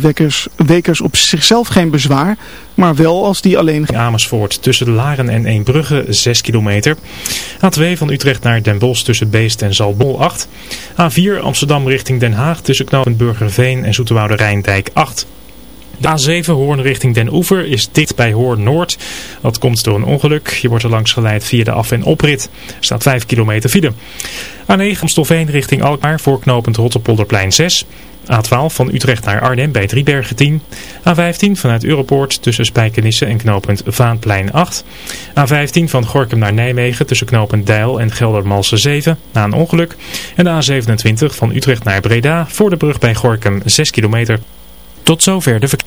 Wekers, Wekers op zichzelf geen bezwaar, maar wel als die alleen... Amersfoort tussen Laren en Eembrugge 6 kilometer. A2 van Utrecht naar Den Bosch tussen Beest en Zalbol 8. A4 Amsterdam richting Den Haag tussen knooppunt Burgerveen en Zoeterwoude Rijndijk 8. De A7 Hoorn richting Den Oever is dicht bij Hoorn Noord. Dat komt door een ongeluk. Je wordt er langs geleid via de af- en oprit. Er staat 5 kilometer file. A9 Amstelveen richting Alkmaar voor knooppunt Rotterpolderplein 6. A12 van Utrecht naar Arnhem bij Driebergen 10. A15 vanuit Europoort tussen Spijkenisse en knooppunt Vaanplein 8. A15 van Gorkum naar Nijmegen tussen knooppunt Deil en Geldermalsen 7 na een ongeluk. En de A27 van Utrecht naar Breda voor de brug bij Gorkum 6 kilometer. Tot zover de verkeer.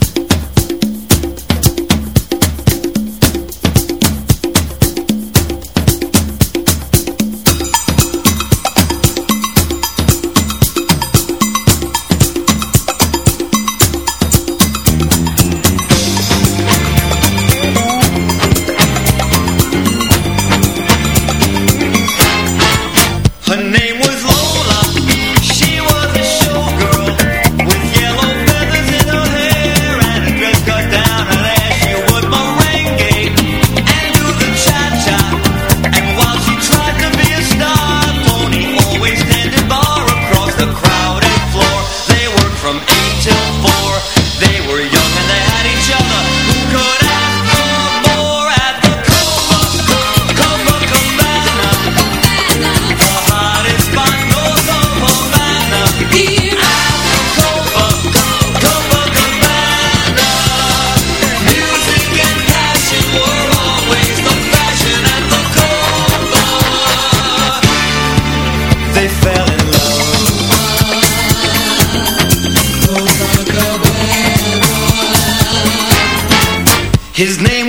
His name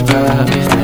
much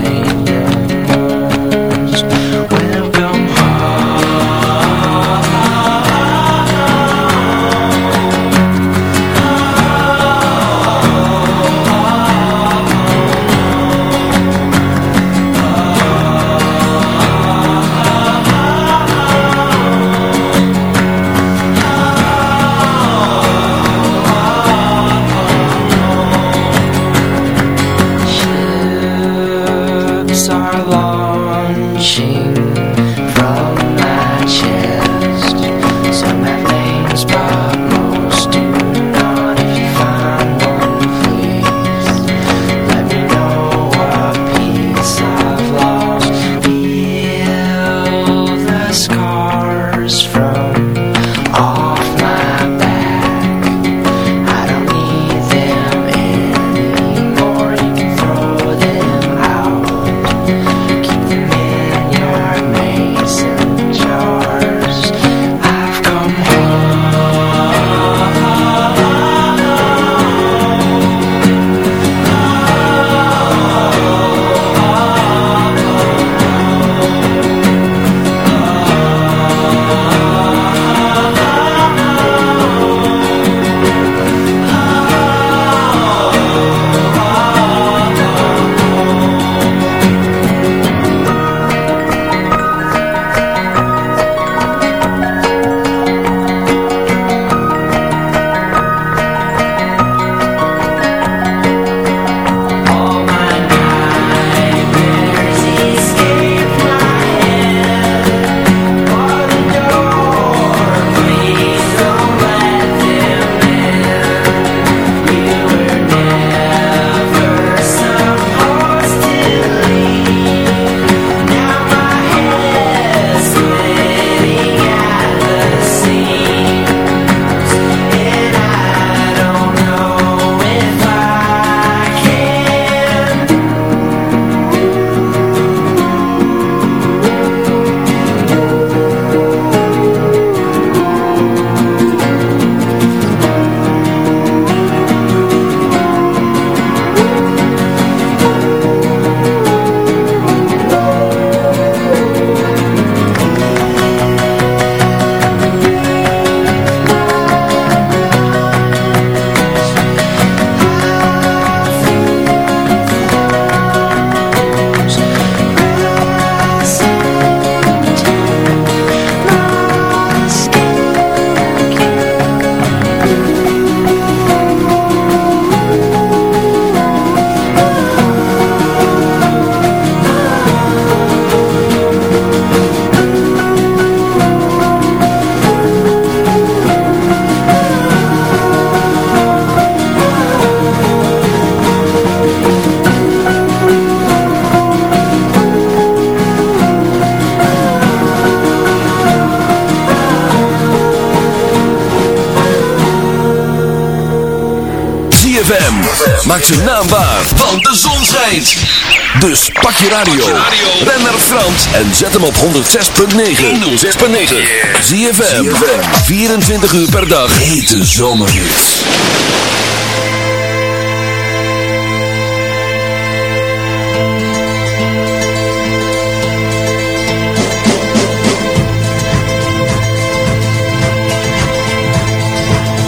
pak je radio. Ben naar Frans en zet hem op 106.9. 106.9. ZFM. 24 uur per dag. Hete zomerhits.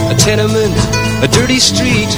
A tenement, a dirty street,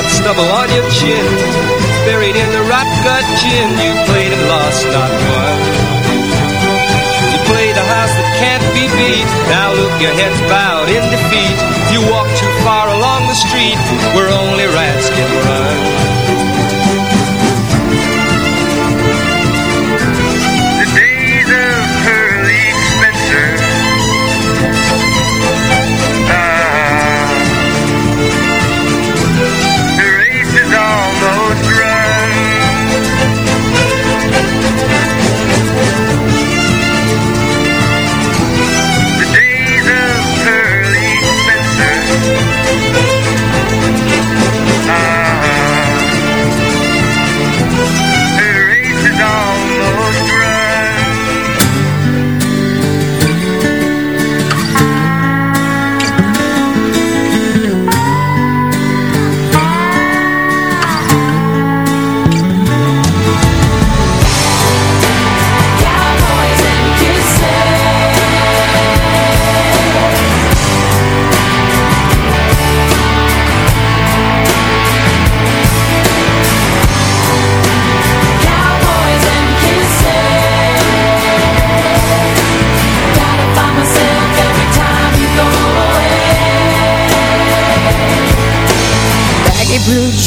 That stubble on your chin? Buried in the rot gut gin, you played and lost, not won. You played a house that can't be beat. Now look, your head's bowed in defeat. You walk too far along the street where only rats can run.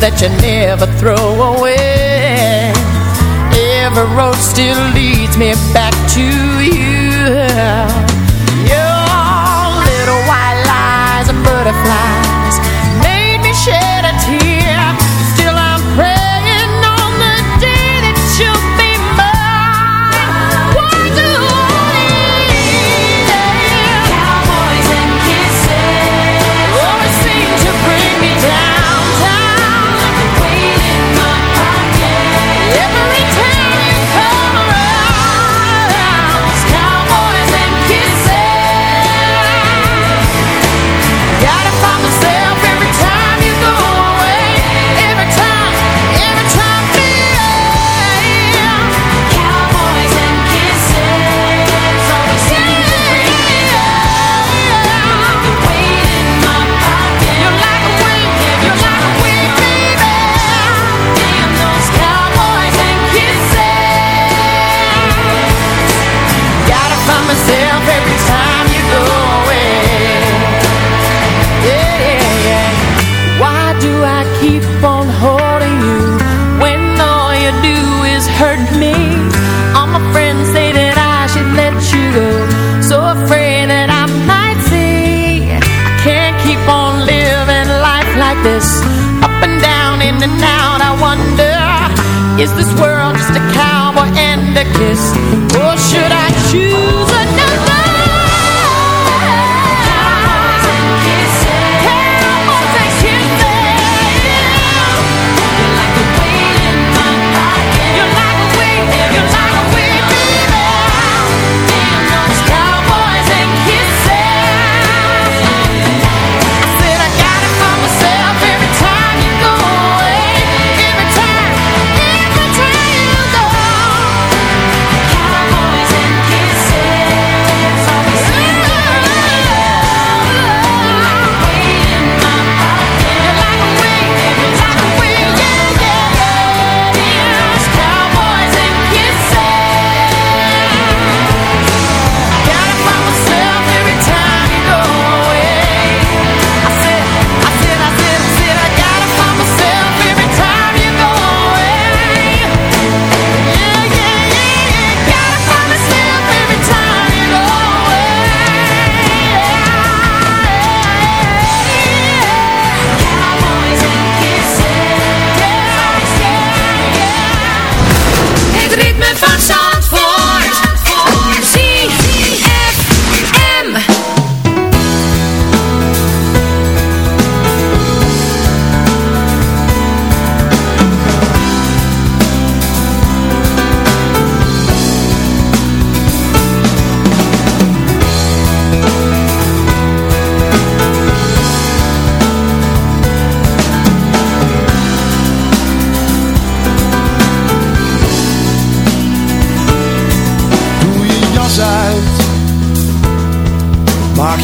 that you never throw away. Every road still leads me back to you. Your little white lies and butterflies running out I wonder Is this world just a cowboy and a kiss? Or should I choose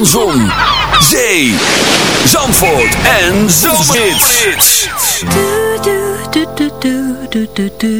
van zon, zee, Zandvoort en Zomerhits. Do, do, do, do, do, do, do.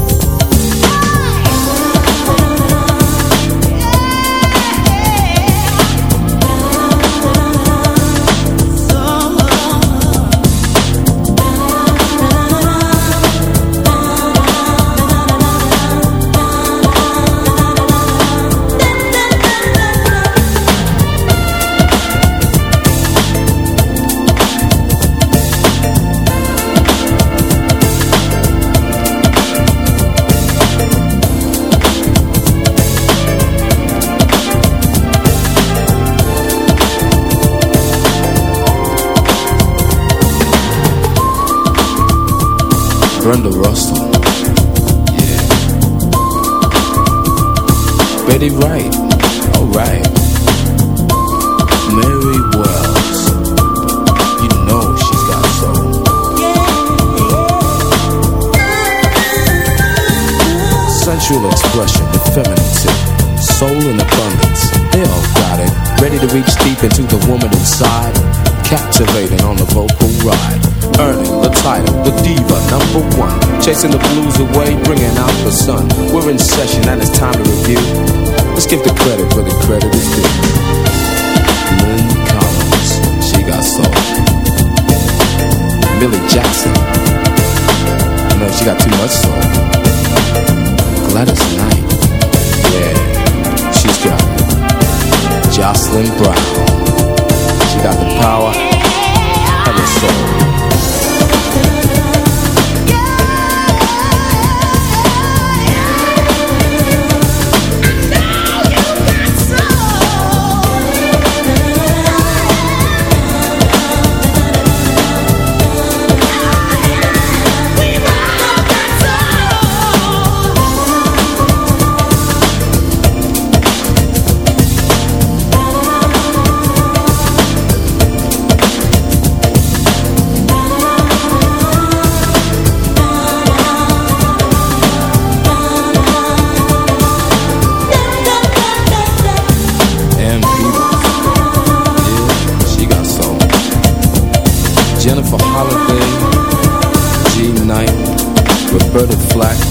Brenda Russell. Yeah. Betty Wright. Alright. Relaxing the blues away, bringing out the sun. We're in session and it's time to review. Let's give the credit where the credit is due. Lynn Collins, she got soul. Millie Jackson, no, she got too much soul. Gladys Knight, yeah, she's got Jocelyn Brown, she got the power of the soul. Bird of flag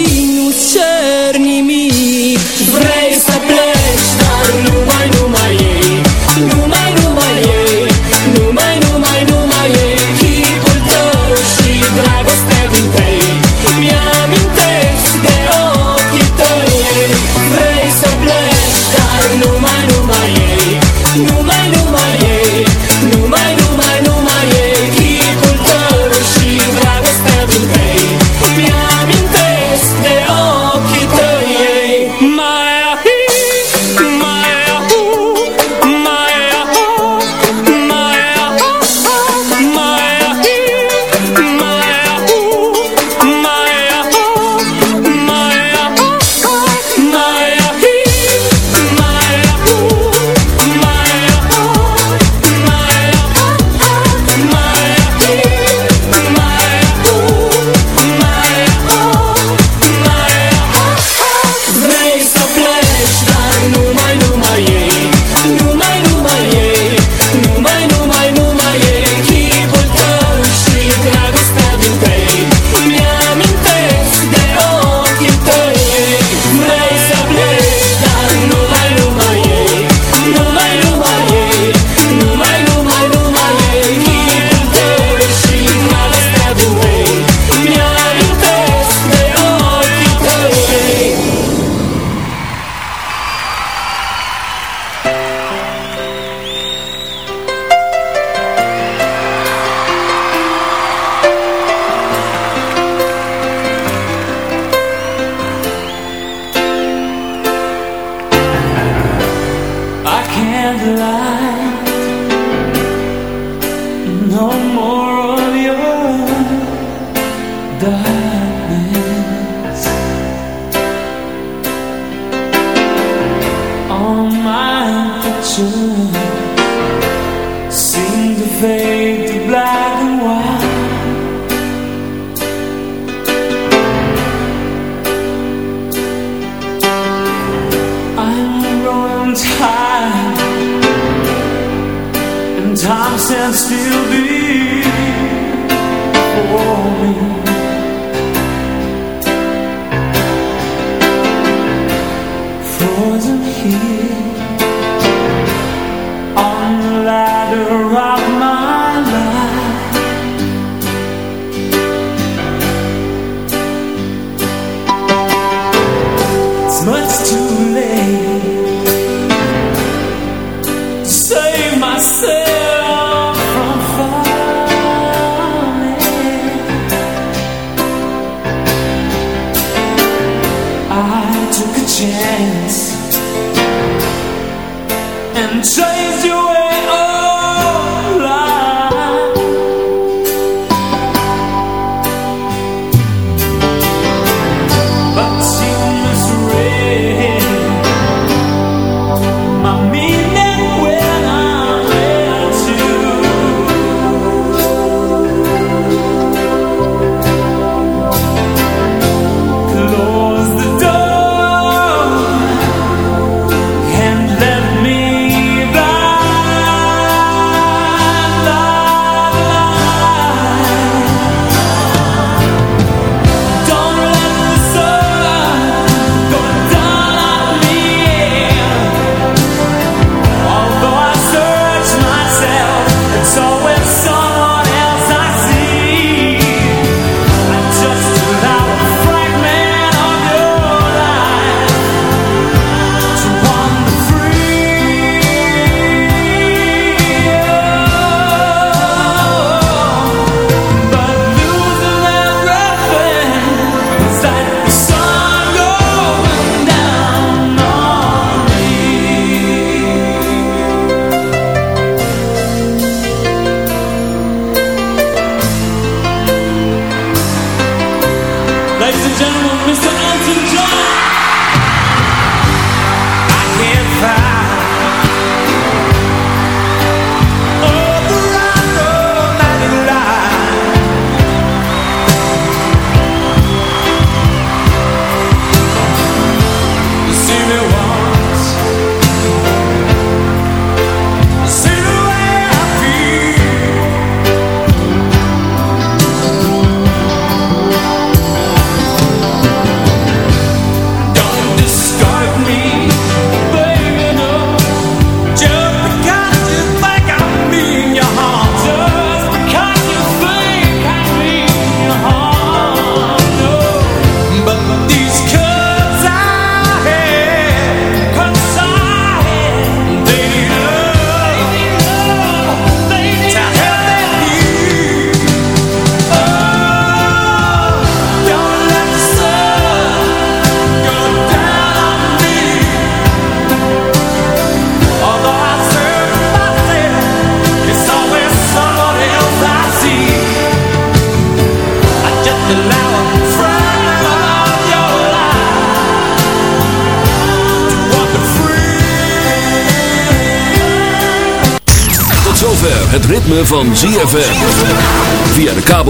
wasn't here on the ladder. I